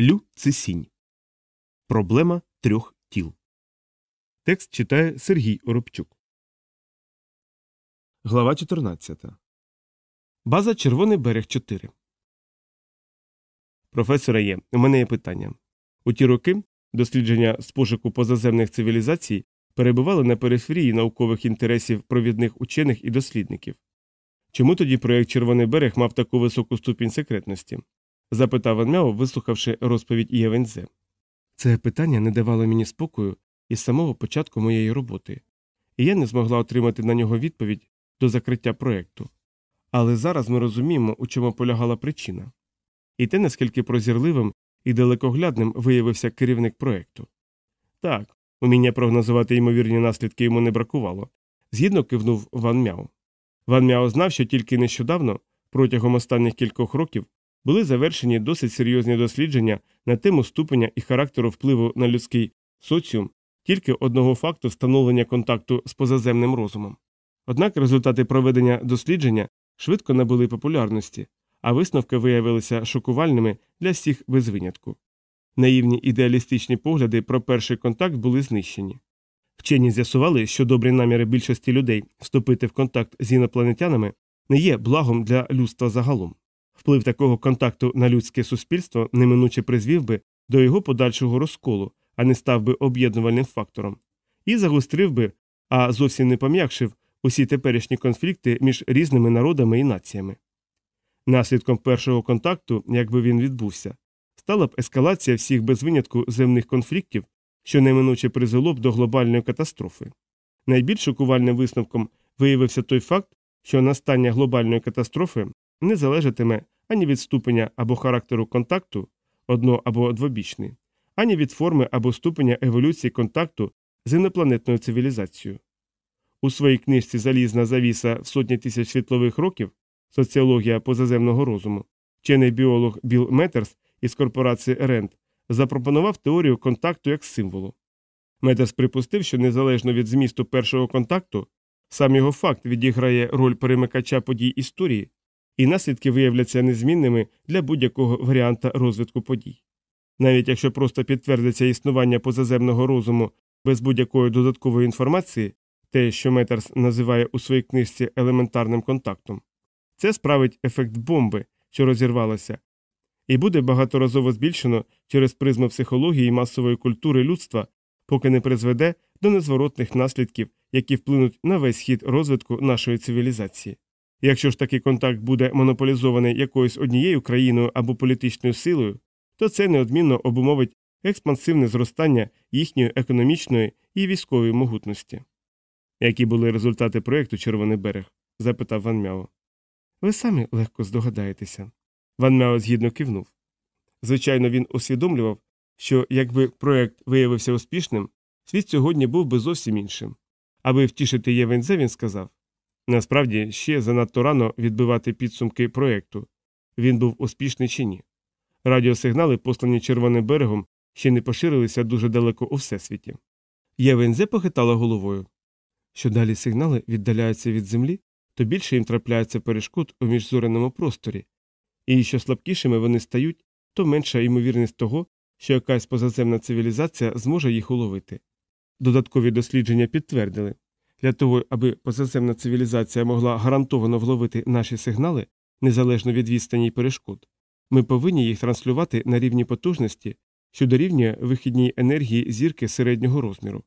Лю Цисінь. Проблема трьох тіл. Текст читає Сергій Оробчук. Глава 14. База Червоний берег 4. Професора є. У мене є питання. У ті роки дослідження з пошуку позаземних цивілізацій перебували на периферії наукових інтересів провідних учених і дослідників. Чому тоді проєкт Червоний берег мав таку високу ступінь секретності? Запитав Ван Мяо, вислухавши розповідь Євензе. Це питання не давало мені спокою із самого початку моєї роботи, і я не змогла отримати на нього відповідь до закриття проєкту. Але зараз ми розуміємо, у чому полягала причина. І те, наскільки прозірливим і далекоглядним виявився керівник проєкту. Так, уміння прогнозувати ймовірні наслідки йому не бракувало, згідно кивнув Ван Мяо. Ван Мяо знав, що тільки нещодавно, протягом останніх кількох років, були завершені досить серйозні дослідження на тему ступеня і характеру впливу на людський соціум тільки одного факту встановлення контакту з позаземним розумом. Однак результати проведення дослідження швидко набули популярності, а висновки виявилися шокувальними для всіх без винятку. Наївні ідеалістичні погляди про перший контакт були знищені. Вчені з'ясували, що добрі наміри більшості людей вступити в контакт з інопланетянами не є благом для людства загалом. Вплив такого контакту на людське суспільство неминуче призвів би до його подальшого розколу, а не став би об'єднувальним фактором, і загострив би, а зовсім не пом'якшив усі теперішні конфлікти між різними народами і націями. Наслідком першого контакту, якби він відбувся, стала б ескалація всіх без винятку земних конфліктів, що неминуче призвело б до глобальної катастрофи. Найбільш шокувальним висновком виявився той факт, що настання глобальної катастрофи не залежатиме ані від ступеня або характеру контакту, одно або двобічний, ані від форми або ступеня еволюції контакту з інопланетною цивілізацією. У своїй книжці Залізна завіса в сотні тисяч світлових років соціологія позаземного розуму, вчений біолог Білл Метерс із корпорації Ренд запропонував теорію контакту як символу. Метерс припустив, що незалежно від змісту першого контакту, сам його факт відіграє роль перемикача подій історії, і наслідки виявляться незмінними для будь-якого варіанта розвитку подій. Навіть якщо просто підтвердиться існування позаземного розуму без будь-якої додаткової інформації, те, що Метерс називає у своїй книжці елементарним контактом, це справить ефект бомби, що розірвалася, і буде багаторазово збільшено через призму психології і масової культури людства, поки не призведе до незворотних наслідків, які вплинуть на весь хід розвитку нашої цивілізації. Якщо ж такий контакт буде монополізований якоюсь однією країною або політичною силою, то це неодмінно обумовить експансивне зростання їхньої економічної і військової могутності. Які були результати проєкту Червоний берег? запитав Ван Мяо. Ви самі легко здогадаєтеся. Ван Мяо згідно кивнув. Звичайно, він усвідомлював, що якби проєкт виявився успішним, світ сьогодні був би зовсім іншим. Аби втішити Євензе, він сказав насправді ще занадто рано відбивати підсумки проєкту він був успішний чи ні. Радіосигнали, послані червоним берегом, ще не поширилися дуже далеко у всесвіті. Євензе похитала головою. Що далі сигнали віддаляються від землі, то більше їм трапляється перешкод у міжзоряному просторі, і що слабкішими вони стають, то менша ймовірність того, що якась позаземна цивілізація зможе їх уловити. Додаткові дослідження підтвердили для того, аби позаземна цивілізація могла гарантовано вловити наші сигнали незалежно від відстані й перешкод, ми повинні їх транслювати на рівні потужності, що дорівнює вихідній енергії зірки середнього розміру.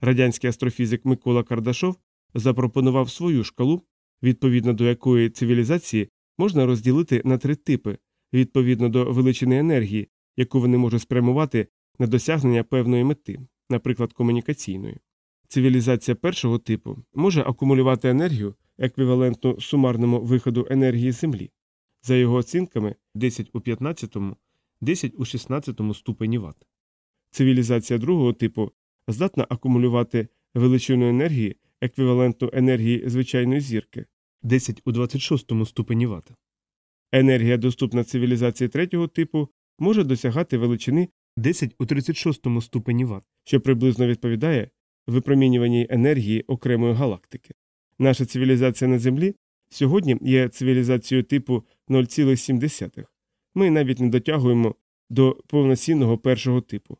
Радянський астрофізик Микола Кардашов запропонував свою шкалу, відповідно до якої цивілізації можна розділити на три типи відповідно до величини енергії, яку вони можуть спрямувати на досягнення певної мети, наприклад, комунікаційної. Цивілізація першого типу може акумулювати енергію, еквівалентну сумарному виходу енергії Землі, за його оцінками 10 у 15, 10 у 16 ступені Вт. Цивілізація другого типу здатна акумулювати величину енергії, еквівалентну енергії звичайної зірки 10 у 26 ступені Вт. Енергія, доступна цивілізації третього типу, може досягати величини 10 у 36 ступені Вт, що приблизно відповідає випромінюваній енергії окремої галактики. Наша цивілізація на Землі сьогодні є цивілізацією типу 0,7. Ми навіть не дотягуємо до повноцінного першого типу,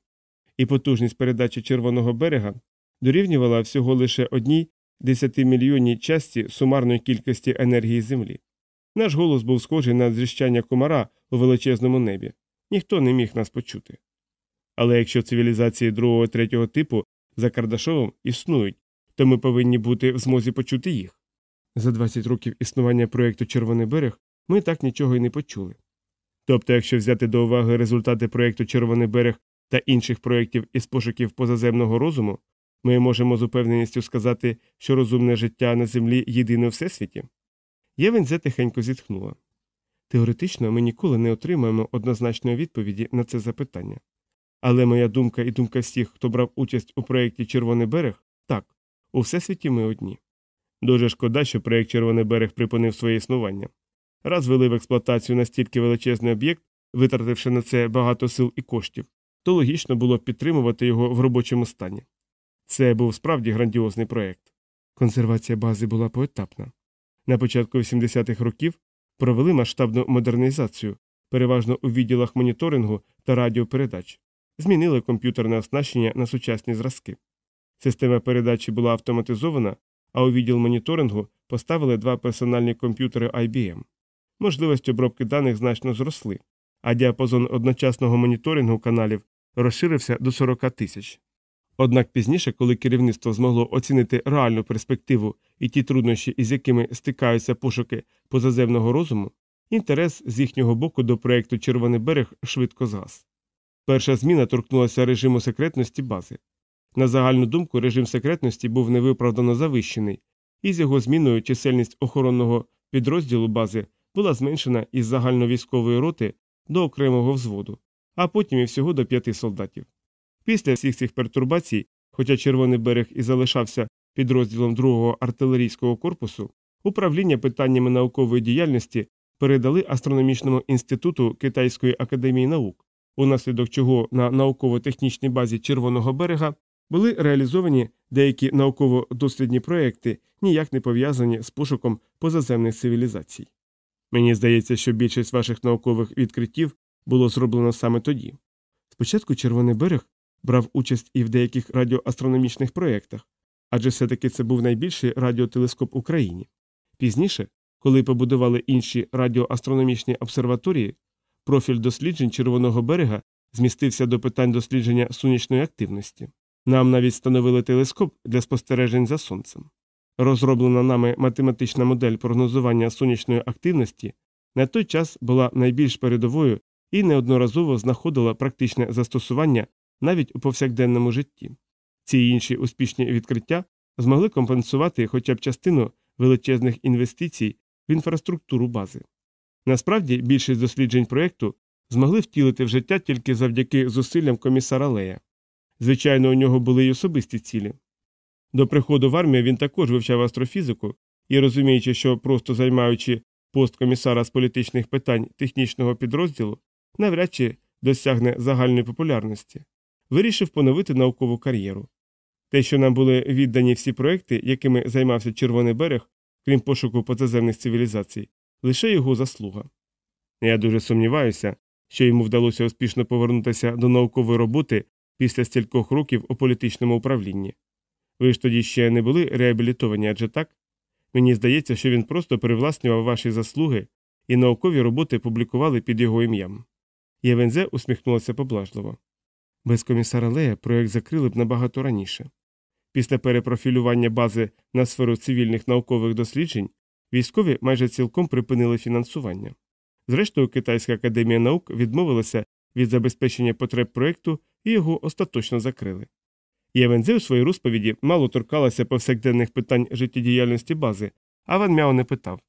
і потужність передачі червоного берега дорівнювала всього лише одній десятимільйонній часті сумарної кількості енергії Землі. Наш голос був схожий на зріщання комара у величезному небі. Ніхто не міг нас почути. Але якщо цивілізації другого третього типу за Кардашовим існують, то ми повинні бути в змозі почути їх. За 20 років існування проєкту Червоний берег ми так нічого й не почули. Тобто, якщо взяти до уваги результати проєкту Червоний берег та інших проєктів із пошуків позаземного розуму, ми можемо з упевненістю сказати, що розумне життя на землі єдине у всесвіті. Євензе тихенько зітхнула. Теоретично ми ніколи не отримаємо однозначної відповіді на це запитання. Але моя думка і думка всіх, хто брав участь у проєкті Червоний берег, так, у всесвіті ми одні. Дуже шкода, що проєкт Червоний берег припинив своє існування. Раз вели в експлуатацію настільки величезний об'єкт, витративши на це багато сил і коштів, то логічно було б підтримувати його в робочому стані. Це був справді грандіозний проєкт. Консервація бази була поетапна. На початку 80-х років провели масштабну модернізацію, переважно у відділах моніторингу та радіопередач, змінили комп'ютерне оснащення на сучасні зразки. Система передачі була автоматизована, а у відділ моніторингу поставили два персональні комп'ютери IBM. Можливості обробки даних значно зросли, а діапазон одночасного моніторингу каналів розширився до 40 тисяч. Однак пізніше, коли керівництво змогло оцінити реальну перспективу і ті труднощі, із якими стикаються пошуки позаземного розуму, інтерес з їхнього боку до проєкту Червоний берег швидко згас. Перша зміна торкнулася режиму секретності бази. На загальну думку, режим секретності був невиправдано завищений, і з його зміною чисельність охоронного підрозділу бази була зменшена із загальновійськової роти до окремого взводу, а потім і всього до п'яти солдатів. Після всіх цих пертурбацій, хоча Червоний берег і залишався підрозділом другого артилерійського корпусу, управління питаннями наукової діяльності передали астрономічному інституту Китайської академії наук, унаслідок чого на науково-технічній базі Червоного берега були реалізовані деякі науково-дослідні проекти, ніяк не пов'язані з пошуком позаземних цивілізацій. Мені здається, що більшість ваших наукових відкриттів було зроблено саме тоді. Спочатку Червоний берег брав участь і в деяких радіоастрономічних проєктах, адже все таки це був найбільший радіотелескоп в Україні. Пізніше, коли побудували інші радіоастрономічні обсерваторії, профіль досліджень Червоного берега змістився до питань дослідження сонячної активності. Нам навіть встановили телескоп для спостережень за сонцем. Розроблена нами математична модель прогнозування сонячної активності на той час була найбільш передовою і неодноразово знаходила практичне застосування навіть у повсякденному житті. Ці інші успішні відкриття змогли компенсувати хоча б частину величезних інвестицій в інфраструктуру бази. Насправді, більшість досліджень проєкту змогли втілити в життя тільки завдяки зусиллям комісара Лея. Звичайно, у нього були й особисті цілі. До приходу в армію він також вивчав астрофізику і, розуміючи, що просто займаючи пост комісара з політичних питань технічного підрозділу, навряд чи досягне загальної популярності, вирішив поновити наукову кар'єру. Те, що нам були віддані всі проекти, якими займався Червоний берег, крім пошуку позаземних цивілізацій, лише його заслуга. Я дуже сумніваюся, що йому вдалося успішно повернутися до наукової роботи після стількох років у політичному управлінні. Ви ж тоді ще не були реабілітовані, адже так? Мені здається, що він просто привласнював ваші заслуги і наукові роботи публікували під його ім'ям. Євензе усміхнулася поблажливо. Без комісара Лея проєкт закрили б набагато раніше. Після перепрофілювання бази на сферу цивільних наукових досліджень військові майже цілком припинили фінансування. Зрештою, Китайська академія наук відмовилася від забезпечення потреб проєкту і його остаточно закрили. Євензе у своїй розповіді мало торкалася повсякденних питань життєдіяльності бази, а Ван Мяо не питав.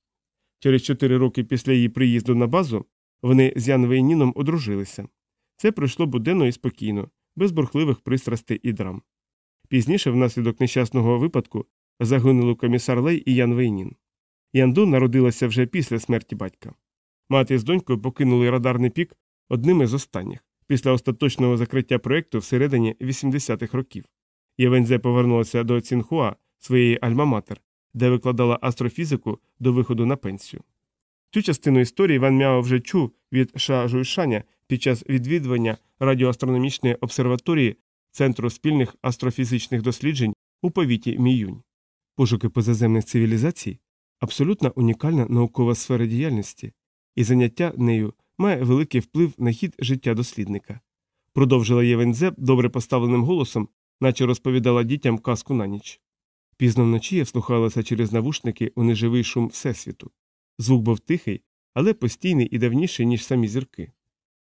Через чотири роки після її приїзду на базу вони з Ян Вейніном одружилися. Це пройшло буденно і спокійно, без бурхливих пристрастей і драм. Пізніше, внаслідок нещасного випадку, загинули комісар Лей і Ян Вейнін. Янду народилася вже після смерті батька. Мати з донькою покинули радарний пік одним із останніх, після остаточного закриття проєкту всередині 80-х років. Євензе повернулася до Цінхуа, своєї альма-матер, де викладала астрофізику до виходу на пенсію. Цю частину історії Ван Мяо вже чув від Ша Жуйшаня під час відвідування радіоастрономічної обсерваторії Центру спільних астрофізичних досліджень у повіті Міюнь. Пошуки позаземних цивілізацій абсолютно унікальна наукова сфера діяльності, і заняття нею має великий вплив на хід життя дослідника. Продовжила Євензе добре поставленим голосом, наче розповідала дітям казку на ніч. Пізно вночі я вслухалася через навушники у неживий шум Всесвіту. Звук був тихий, але постійний і давніший, ніж самі зірки.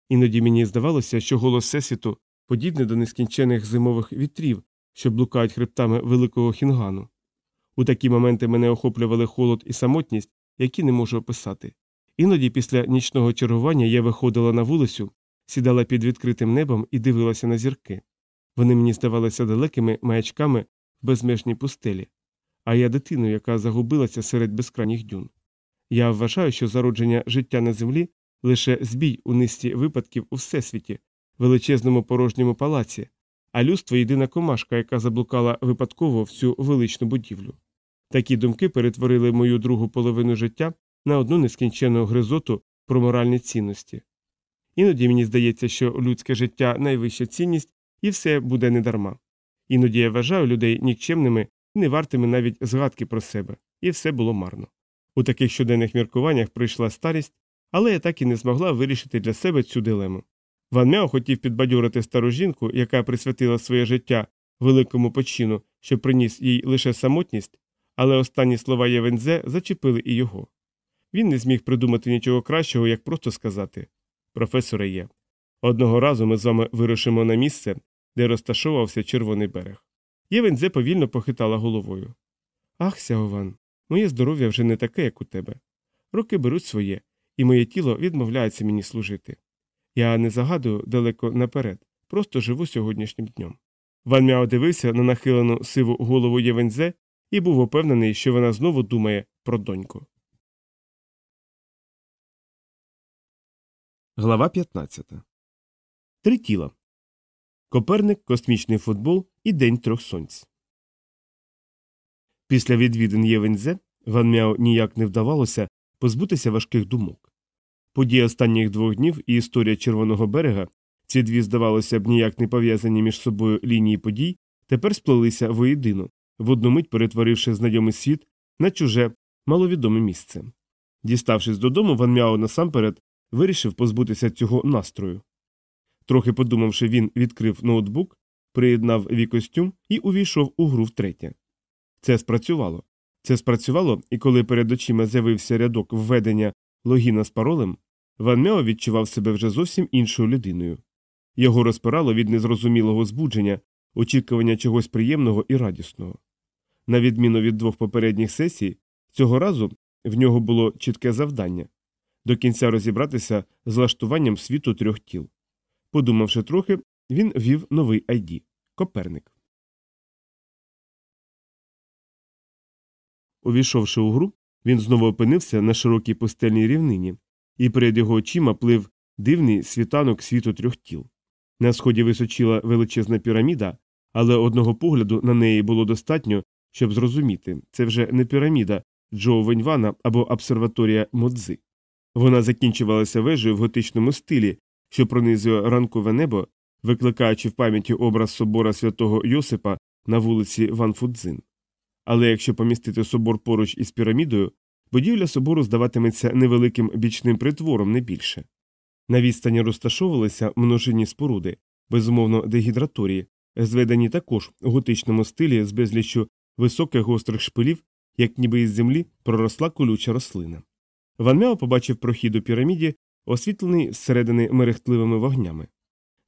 Іноді мені здавалося, що голос Всесвіту подібний до нескінчених зимових вітрів, що блукають хребтами великого хінгану. У такі моменти мене охоплювали холод і самотність, які не можу описати. Іноді після нічного чергування я виходила на вулицю, сідала під відкритим небом і дивилася на зірки. Вони мені здавалися далекими маячками в безмежній пустелі, а я дитиною, яка загубилася серед безкрайніх дюн. Я вважаю, що зародження життя на землі лише збій у низці випадків у всесвіті, величезному порожньому палаці, а людство єдина комашка, яка заблукала випадково в цю величну будівлю. Такі думки перетворили мою другу половину життя на одну нескінчену гризоту про моральні цінності. Іноді мені здається, що людське життя найвища цінність і все буде недарма. Іноді я вважаю людей нікчемними і не вартими навіть згадки про себе, і все було марно. У таких щоденних міркуваннях прийшла старість, але я так і не змогла вирішити для себе цю дилему. Ван Мяо хотів підбадьорити стару жінку, яка присвятила своє життя великому почину, що приніс їй лише самотність, але останні слова Євензе зачепили і його. Він не зміг придумати нічого кращого, як просто сказати Професоре є. Одного разу ми з вами вирушимо на місце, де розташовувався червоний берег. Євензе повільно похитала головою. Ах, Сяован, моє здоров'я вже не таке, як у тебе. Роки беруть своє, і моє тіло відмовляється мені служити. Я не загадую далеко наперед, просто живу сьогоднішнім днем. Ван Мяо дивився на нахилену сиву голову Євензе і був упевнений, що вона знову думає про доньку. Глава 15 Три тіла Коперник, космічний футбол і День трьох сонць. Після відвідин Євензе Ван Мяо ніяк не вдавалося позбутися важких думок. Події останніх двох днів і історія Червоного берега, ці дві, здавалося б, ніяк не пов'язані між собою лінії подій, тепер сплелися воєдино, в одну мить перетворивши знайомий світ на чуже маловідоме місце. Діставшись додому, Ван Мяо насамперед вирішив позбутися цього настрою. Трохи подумавши, він відкрив ноутбук, приєднав вікостюм і увійшов у гру втретє. Це спрацювало. Це спрацювало, і коли перед очима з'явився рядок введення логіна з паролем, Ван Мео відчував себе вже зовсім іншою людиною. Його розпирало від незрозумілого збудження, очікування чогось приємного і радісного. На відміну від двох попередніх сесій, цього разу в нього було чітке завдання до кінця розібратися з влаштуванням світу трьох тіл. Подумавши трохи, він ввів новий ID – Коперник. Увійшовши у гру, він знову опинився на широкій пустельній рівнині, і перед його очима плив дивний світанок світу трьох тіл. На сході височила величезна піраміда, але одного погляду на неї було достатньо, щоб зрозуміти це вже не піраміда Джоу Веньвана або обсерваторія Модзи. Вона закінчувалася вежею в готичному стилі, що пронизує ранкове небо, викликаючи в пам'яті образ собора святого Йосипа на вулиці Ван Фудзин. Але якщо помістити собор поруч із пірамідою, будівля собору здаватиметься невеликим бічним притвором не більше. На відстані розташовувалися множинні споруди, безумовно, дегідраторії, зведені також у готичному стилі з безліччю високих гострих шпилів, як ніби із землі проросла колюча рослина. Ван Мяо побачив прохід у піраміді, освітлений зсередини мерехтливими вогнями.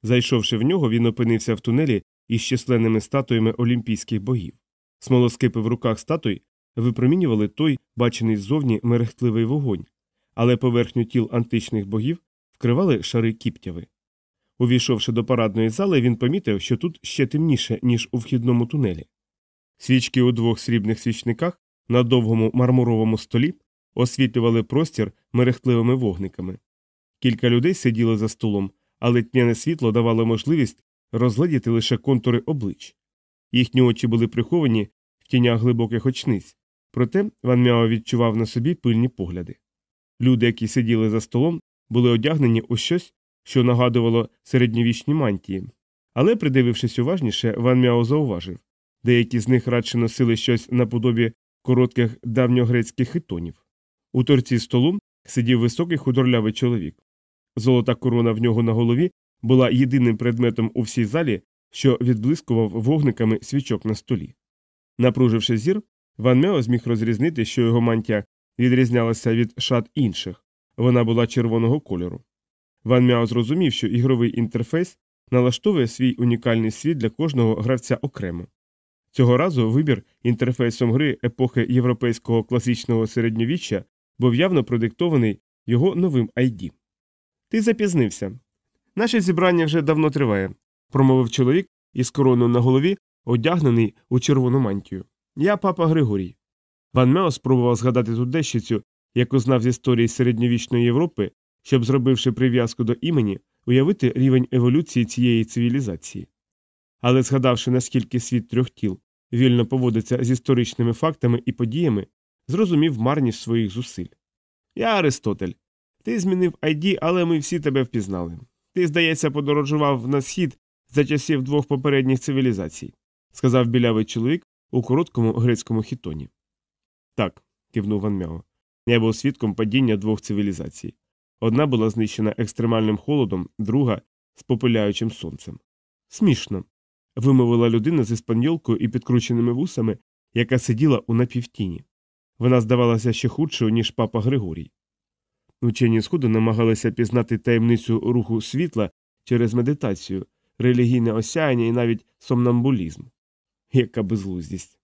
Зайшовши в нього, він опинився в тунелі із численними статуями олімпійських богів. Смолоскипи в руках статуй випромінювали той, бачений ззовні мерехтливий вогонь, але поверхню тіл античних богів вкривали шари кіптяви. Увійшовши до парадної зали, він помітив, що тут ще темніше, ніж у вхідному тунелі. Свічки у двох срібних свічниках на довгому мармуровому столі освітлювали простір мерехтливими вогниками. Кілька людей сиділи за столом, але тьмяне світло давало можливість розгледіти лише контури облич. Їхні очі були приховані в тінях глибоких очниць, проте Ван Мяо відчував на собі пильні погляди. Люди, які сиділи за столом, були одягнені у щось, що нагадувало середньовічні мантії. Але, придивившись уважніше, Ван Мяо зауважив деякі з них радше носили щось наподобі коротких давньогрецьких хитонів. У торці столу сидів високий худорлявий чоловік. Золота корона в нього на голові була єдиним предметом у всій залі, що відблискував вогниками свічок на столі. Напруживши зір, Ван Мео зміг розрізнити, що його мантія відрізнялася від шат інших, вона була червоного кольору. Ван Мяо зрозумів, що ігровий інтерфейс налаштовує свій унікальний світ для кожного гравця окремо. Цього разу вибір інтерфейсом гри епохи європейського класичного середньовіччя був явно продиктований його новим ID. Ти запізнився. Наше зібрання вже давно триває, промовив чоловік із короною на голові, одягнений у червону мантію. Я папа Григорій. Ван Мео спробував згадати ту дещицю, яку знав з історії середньовічної Європи, щоб, зробивши прив'язку до імені, уявити рівень еволюції цієї цивілізації. Але згадавши, наскільки світ трьох тіл вільно поводиться з історичними фактами і подіями, зрозумів марність своїх зусиль. Я Аристотель. Ти змінив ID, але ми всі тебе впізнали. Ти, здається, подорожував на схід за часів двох попередніх цивілізацій, сказав білявий чоловік у короткому грецькому хітоні. Так, кивнув Ван Мяо. Я був свідком падіння двох цивілізацій. Одна була знищена екстремальним холодом, друга з попиляючим сонцем. Смішно. Вимовила людина з іспаньолкою і підкрученими вусами, яка сиділа у напівтіні. Вона здавалася ще худшою, ніж папа Григорій. Учені сходу намагалися пізнати таємницю руху світла через медитацію, релігійне осяяння і навіть сомнамбулізм. Яка безглуздість.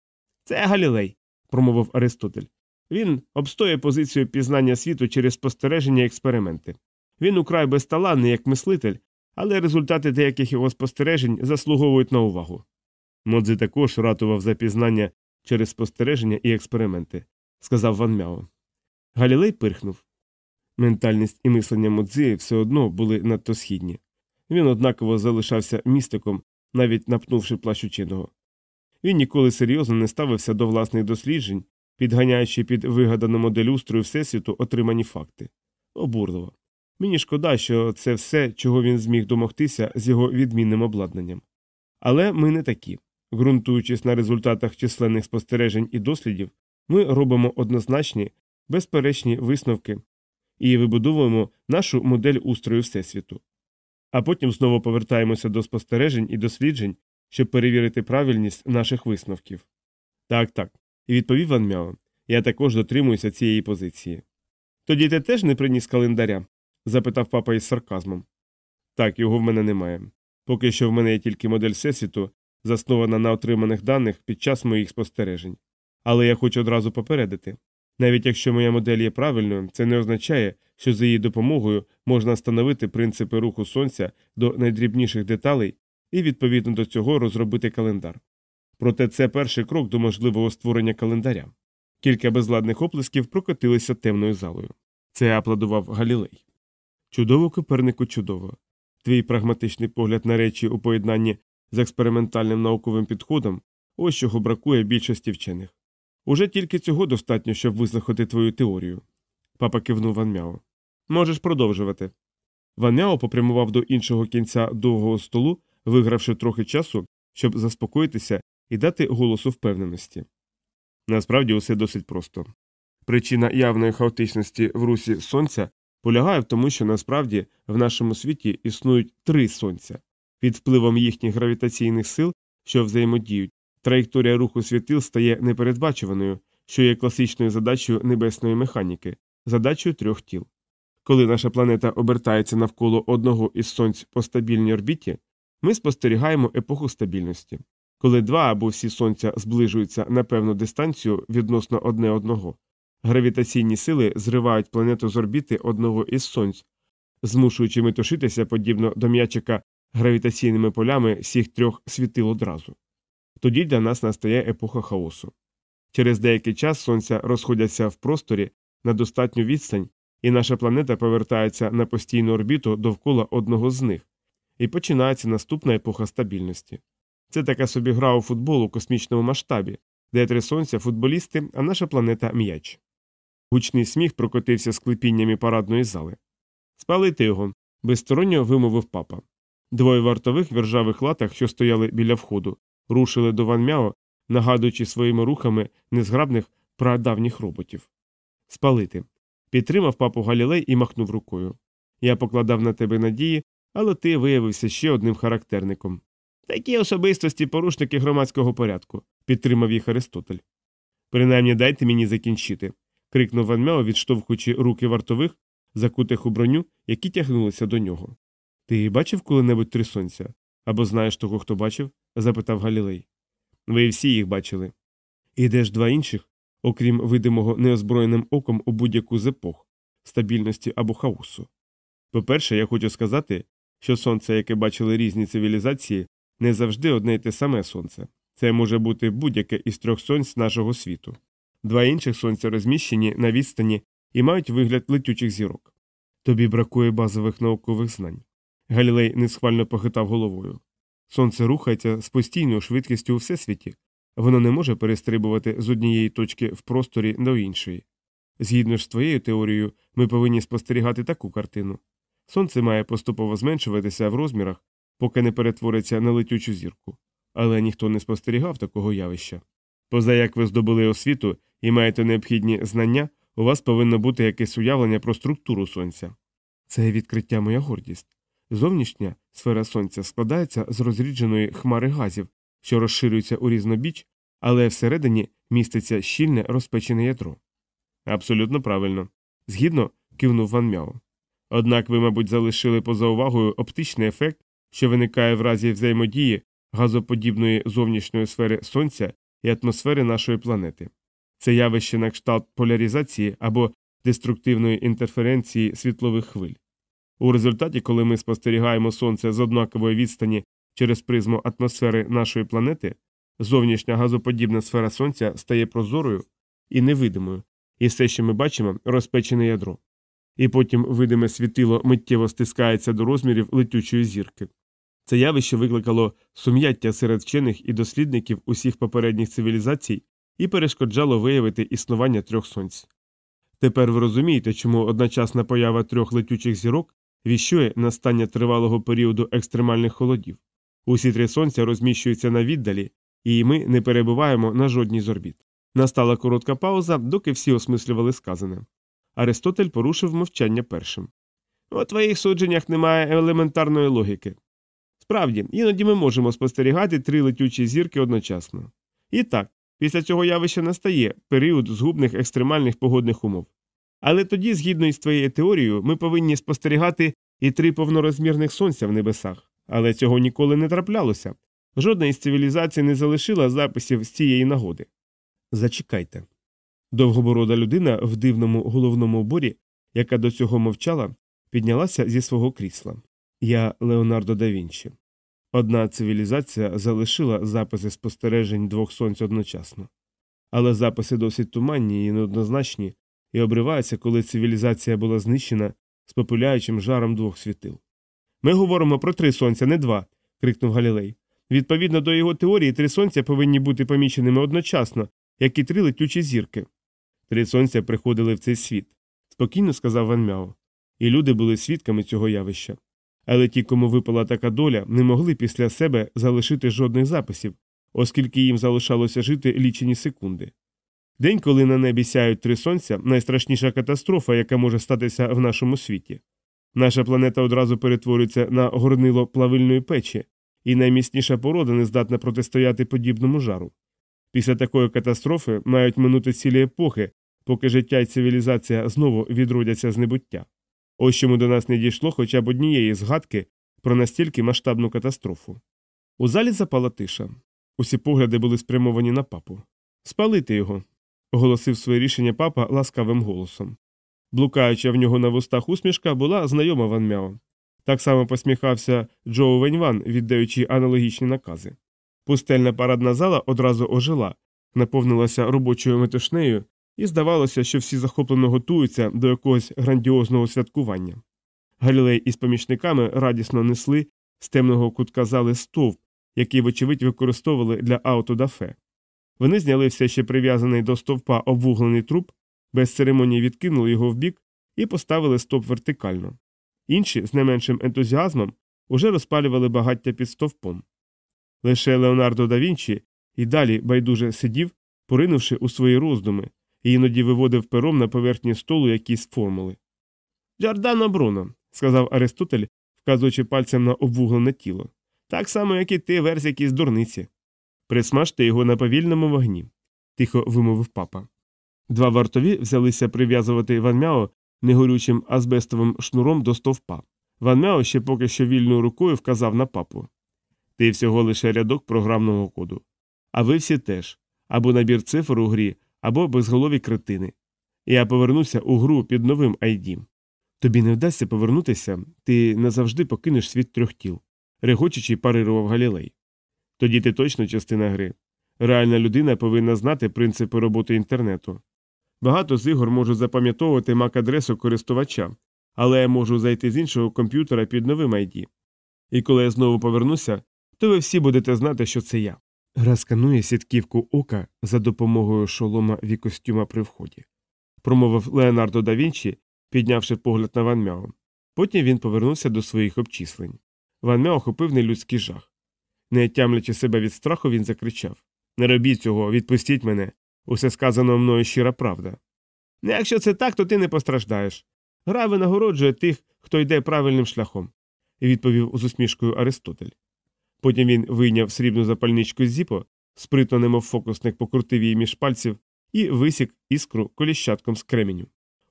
Це Галілей, промовив Аристотель. Він обстоює позицію пізнання світу через спостереження і експерименти. Він украй безталанний, як мислитель, але результати деяких його спостережень заслуговують на увагу. Модзи також ратував за пізнання через спостереження і експерименти, сказав Ван Мяо. Галілей пирхнув. Ментальність і мислення Модзи все одно були надто східні. Він однаково залишався містиком, навіть напнувши плащ ученого. Він ніколи серйозно не ставився до власних досліджень, підганяючи під вигадану модель устрою Всесвіту отримані факти. Обурливо. Мені шкода, що це все, чого він зміг домогтися з його відмінним обладнанням. Але ми не такі. Ґрунтуючись на результатах численних спостережень і дослідів, ми робимо однозначні, безперечні висновки і вибудовуємо нашу модель устрою Всесвіту. А потім знову повертаємося до спостережень і досліджень, щоб перевірити правильність наших висновків. Так, так. І відповів Ван Мяо. Я також дотримуюся цієї позиції. Тоді ти теж не приніс календаря? Запитав папа із сарказмом. Так, його в мене немає. Поки що в мене є тільки модель всесвіту, заснована на отриманих даних під час моїх спостережень. Але я хочу одразу попередити навіть якщо моя модель є правильною, це не означає, що за її допомогою можна встановити принципи руху сонця до найдрібніших деталей і відповідно до цього розробити календар. Проте це перший крок до можливого створення календаря. Кілька безладних оплесків прокотилися темною залою. Це аплодував Галілей. Чудово, Копернику, чудово. Твій прагматичний погляд на речі у поєднанні з експериментальним науковим підходом ось чого бракує більшості вчених. Уже тільки цього достатньо, щоб вислухати твою теорію. Папа кивнув Ван Мяо. Можеш продовжувати. Ван Мяо попрямував до іншого кінця довгого столу, вигравши трохи часу, щоб заспокоїтися і дати голосу впевненості. Насправді усе досить просто. Причина явної хаотичності в русі сонця полягає в тому, що насправді в нашому світі існують три сонця. Під впливом їхніх гравітаційних сил, що взаємодіють, траєкторія руху світил стає непередбачуваною, що є класичною задачею небесної механіки, задачею трьох тіл. Коли наша планета обертається навколо одного із сонць по стабільній орбіті, ми спостерігаємо епоху стабільності. Коли два або всі сонця зближуються на певну дистанцію відносно одне одного, гравітаційні сили зривають планету з орбіти одного із сонць, змушуючи метушитися подібно до м'ячика гравітаційними полями всіх трьох світил одразу. Тоді для нас настає епоха хаосу. Через деякий час сонця розходяться в просторі на достатню відстань, і наша планета повертається на постійну орбіту довкола одного з них, і починається наступна епоха стабільності. Це така собі гра у футбол у космічному масштабі, де три сонця футболісти, а наша планета м'яч. Гучний сміх прокотився з клепіннями парадної зали. Спалити його, безсторонньо вимовив папа. Двоє вартових в ржавих латах, що стояли біля входу, рушили до Ван Мяо, нагадуючи своїми рухами незграбних прадавніх роботів. Спалити. Підтримав папу Галілей і махнув рукою. Я покладав на тебе надії, але ти виявився ще одним характерником. Такі особистості порушники громадського порядку, підтримав їх Аристотель. Принаймні дайте мені закінчити. Крикнув Ван Мяо, відштовхуючи руки вартових, закутих у броню, які тягнулися до нього. Ти бачив коли-небудь три сонця? Або знаєш того, хто бачив? запитав Галілей. Ви всі їх бачили. І де ж два інших, окрім видимого неозброєним оком у будь-яку з епох, стабільності або хаосу. По-перше, я хочу сказати, що сонце, яке бачили різні цивілізації, не завжди одне й те саме сонце. Це може бути будь-яке із трьох сонць нашого світу. Два інших сонця розміщені на відстані і мають вигляд летючих зірок. Тобі бракує базових наукових знань. Галілей несхвально похитав головою. Сонце рухається з постійною швидкістю у всесвіті, воно не може перестрибувати з однієї точки в просторі до іншої. Згідно ж з твоєю теорією, ми повинні спостерігати таку картину. Сонце має поступово зменшуватися в розмірах, поки не перетвориться на летючу зірку. Але ніхто не спостерігав такого явища. Поза як ви здобули освіту і маєте необхідні знання, у вас повинно бути якесь уявлення про структуру сонця. Це відкриття моя гордість. Зовнішня сфера сонця складається з розрідженої хмари газів, що розширюються у різнобіч, але всередині міститься щільне розпечене ядро. Абсолютно правильно. Згідно кивнув Ван Мяо. Однак ви, мабуть, залишили поза увагою оптичний ефект, що виникає в разі взаємодії газоподібної зовнішньої сфери Сонця і атмосфери нашої планети. Це явище на кшталт поляризації або деструктивної інтерференції світлових хвиль. У результаті, коли ми спостерігаємо Сонце з однакової відстані через призму атмосфери нашої планети, зовнішня газоподібна сфера Сонця стає прозорою і невидимою, і все, що ми бачимо, розпечене ядро. І потім видиме світило миттєво стискається до розмірів летючої зірки. Це явище викликало сум'яття серед вчених і дослідників усіх попередніх цивілізацій і перешкоджало виявити існування трьох сонць. Тепер ви розумієте, чому одночасна поява трьох летючих зірок віщує настання тривалого періоду екстремальних холодів. Усі три сонця розміщуються на віддалі, і ми не перебуваємо на жодній з орбіт. Настала коротка пауза, доки всі осмислювали сказане. Аристотель порушив мовчання першим. У твоїх судженнях немає елементарної логіки. Справді, іноді ми можемо спостерігати три летючі зірки одночасно. І так, після цього явища настає період згубних екстремальних погодних умов. Але тоді, згідно із твоєю теорією, ми повинні спостерігати і три повнорозмірних сонця в небесах, але цього ніколи не траплялося. Жодна із цивілізацій не залишила записів з цієї нагоди. Зачекайте. Довгоборода людина в дивному головному уборі, яка до цього мовчала, піднялася зі свого крісла. Я Леонардо да Вінчі. Одна цивілізація залишила записи спостережень двох сонць одночасно. Але записи досить туманні і неоднозначні, і обриваються, коли цивілізація була знищена з попиляючим жаром двох світил. Ми говоримо про три сонця, не два. крикнув Галілей. Відповідно до його теорії, три сонця повинні бути поміченими одночасно, як і три летючі зірки. Три сонця приходили в цей світ, спокійно сказав Ван Мяо. І люди були свідками цього явища. Але ті, кому випала така доля, не могли після себе залишити жодних записів, оскільки їм залишалося жити лічені секунди. День, коли на небі сяють три сонця, найстрашніша катастрофа, яка може статися в нашому світі. Наша планета одразу перетворюється на горнило плавильної печі, і найміцніша порода не здатна протистояти подібному жару. Після такої катастрофи мають минути цілі епохи, поки життя і цивілізація знову відродяться з небуття. Ось чому до нас не дійшло хоча б однієї згадки про настільки масштабну катастрофу. У залі запала тиша. Усі погляди були спрямовані на папу. Спалити його, оголосив своє рішення папа ласкавим голосом. Блукаюча в нього на вустах усмішка була знайома Ван Мяо. Так само посміхався Джоу Веньван, віддаючи аналогічні накази. Пустельна парадна зала одразу ожила, наповнилася робочою метушнею, і здавалося, що всі захоплено готуються до якогось грандіозного святкування. Галілей із помічниками радісно несли з темного кутка зали стовп, який, вочевидь, використовували для аутодафе. Вони зняли все ще прив'язаний до стовпа обвуглений труп, без церемонії відкинули його вбік і поставили стовп вертикально. інші з не меншим ентузіазмом уже розпалювали багаття під стовпом. Лише Леонардо да Вінчі і далі байдуже сидів, поринувши у свої роздуми, і іноді виводив пером на поверхні столу якісь формули. Джордано Бруно, сказав Аристотель, вказуючи пальцем на обвуглене тіло. Так само, як і ти, верз якісь дурниці. Присмажте його на повільному вогні, тихо вимовив папа. Два вартові взялися прив'язувати Ван Мяо негорючим азбестовим шнуром до стовпа. Ван Мяо ще поки що вільною рукою вказав на папу. Ти всього лише рядок програмного коду. А ви всі теж або набір цифр у грі, або безголові кретини. Я повернуся у гру під новим ID. Тобі не вдасться повернутися, ти назавжди покинеш світ трьох тіл, регочучи парирував Галілей. Тоді ти точно частина гри. Реальна людина повинна знати принципи роботи інтернету. Багато з ігор можуть запам'ятовувати мак-адресу користувача, але я можу зайти з іншого комп'ютера під новим ID. І коли я знову повернуся, то ви всі будете знати, що це я. Гра сітківку ока за допомогою шолома і костюма при вході, промовив Леонардо да Вінчі, піднявши погляд на Ван Мяо. Потім він повернувся до своїх обчислень. Ван Мяо охопив нелюдський жах. Не тямлячи себе від страху, він закричав Не робіть цього, відпустіть мене. Усе сказано мною щира правда. Якщо це так, то ти не постраждаєш. Гра винагороджує тих, хто йде правильним шляхом, відповів з усмішкою Аристотель. Потім він вийняв срібну запальничку з зіпо, спритно немов фокусник покрутив її між пальців і висік іскру коліщатком з кременю.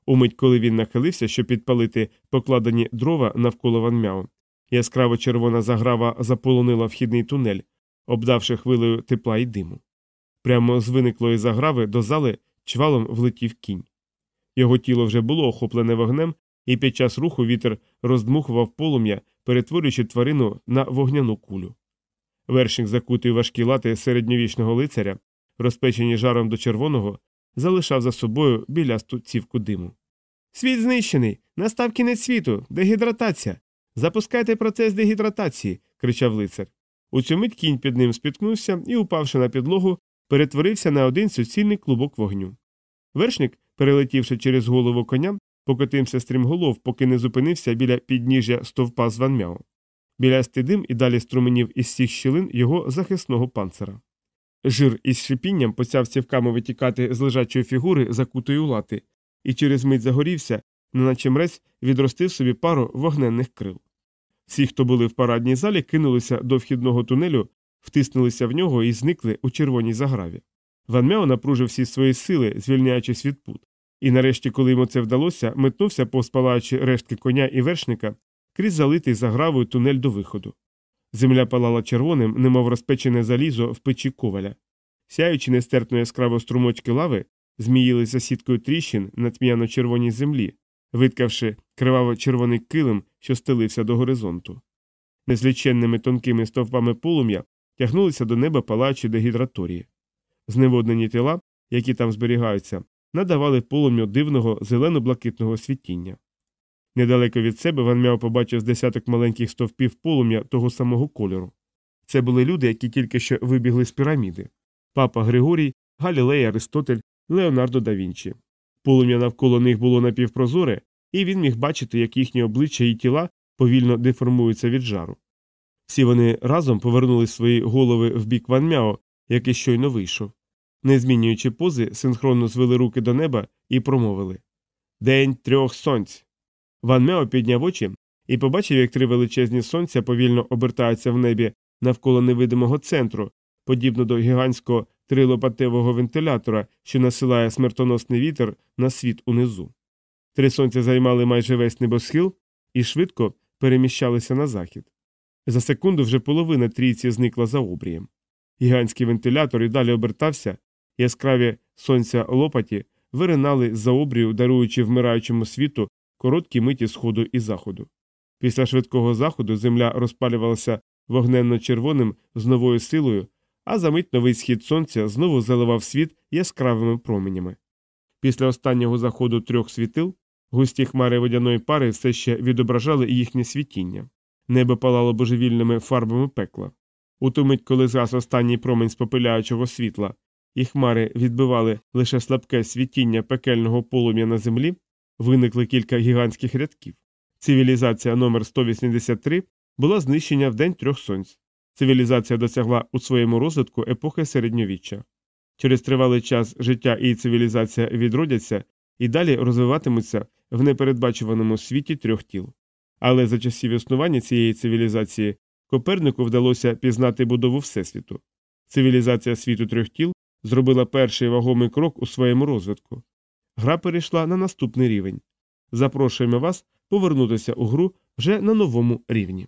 Умить, коли він нахилився, щоб підпалити покладені дрова навколо ванмяу, яскраво червона заграва заполонила вхідний тунель, обдавши хвилею тепла і диму. Прямо з виниклої заграви до зали чвалом влетів кінь. Його тіло вже було охоплене вогнем, і під час руху вітер роздмухував полум'я, перетворюючи тварину на вогняну кулю. Вершник, закутий важкі лати середньовічного лицаря, розпечені жаром до червоного, залишав за собою білясту цівку диму. Світ знищений, настав кінець світу, дегідратація. Запускайте процес дегідратації, кричав лицар. У цю мить кінь під ним спіткнувся і, упавши на підлогу, перетворився на один суцільний клубок вогню. Вершник, перелетівши через голову коня, покотився стрімголов, поки не зупинився біля підніжжя стовпа з ванмяу. Білястий дим і далі струменів із всіх щілин його захисного панцира. Жир із шипінням почав цівками витікати з лежачої фігури, закутої у лати, і через мить загорівся, неначе мрець відростив собі пару вогненних крил. Всі, хто були в парадній залі, кинулися до вхідного тунелю, втиснулися в нього і зникли у червоній заграві. Ван Мяо напружив всі свої сили, звільняючись від пут. І нарешті, коли йому це вдалося, метнувся, повспалаючи рештки коня і вершника, крізь залитий загравою тунель до виходу. Земля палала червоним, немов розпечене залізо в печі коваля. Сяючи нестерпно яскраво струмочки лави, зміїлися сіткою тріщин на тьмяно червоній землі, виткавши криваво червоний килим, що стелився до горизонту. Незліченними тонкими стовпами полум'я тягнулися до неба палаючі дегідраторії. Зневоднені тіла, які там зберігаються, надавали полум'ю дивного зелено-блакитного світіння. Недалеко від себе Ван Мяо побачив з десяток маленьких стовпів полум'я того самого кольору. Це були люди, які тільки що вибігли з піраміди папа Григорій, Галілей Аристотель, Леонардо да Вінчі. Полум'я навколо них було напівпрозоре, і він міг бачити, як їхні обличчя і тіла повільно деформуються від жару. Всі вони разом повернули свої голови в бік Ван Мяо, який щойно вийшов. Не змінюючи пози, синхронно звели руки до неба і промовили День трьох сонць. Ван Мяо підняв очі і побачив, як три величезні сонця повільно обертаються в небі навколо невидимого центру, подібно до гігантського трилопатевого вентилятора, що насилає смертоносний вітер на світ унизу. Три сонця займали майже весь небосхил і швидко переміщалися на захід. За секунду вже половина трійці зникла за обрієм. Гігантський вентилятор і далі обертався, яскраві сонця лопаті виринали за обрію, даруючи вмираючому світу короткі миті сходу і заходу. Після швидкого заходу земля розпалювалася вогненно червоним з новою силою, а за мить новий схід сонця знову заливав світ яскравими променями. Після останнього заходу трьох світил густі хмари водяної пари все ще відображали їхнє світіння, небо палало божевільними фарбами пекла. У ту мить, коли згас останній промень спопиляючого світла, і хмари відбивали лише слабке світіння пекельного полум'я на землі, виникли кілька гігантських рядків. Цивілізація номер 183 була знищення в день трьох сонць. Цивілізація досягла у своєму розвитку епохи середньовіччя. Через тривалий час життя і цивілізація відродяться і далі розвиватимуться в непередбачуваному світі трьох тіл. Але за часів існування цієї цивілізації Копернику вдалося пізнати будову Всесвіту. Цивілізація світу трьох тіл зробила перший вагомий крок у своєму розвитку. Гра перейшла на наступний рівень. Запрошуємо вас повернутися у гру вже на новому рівні.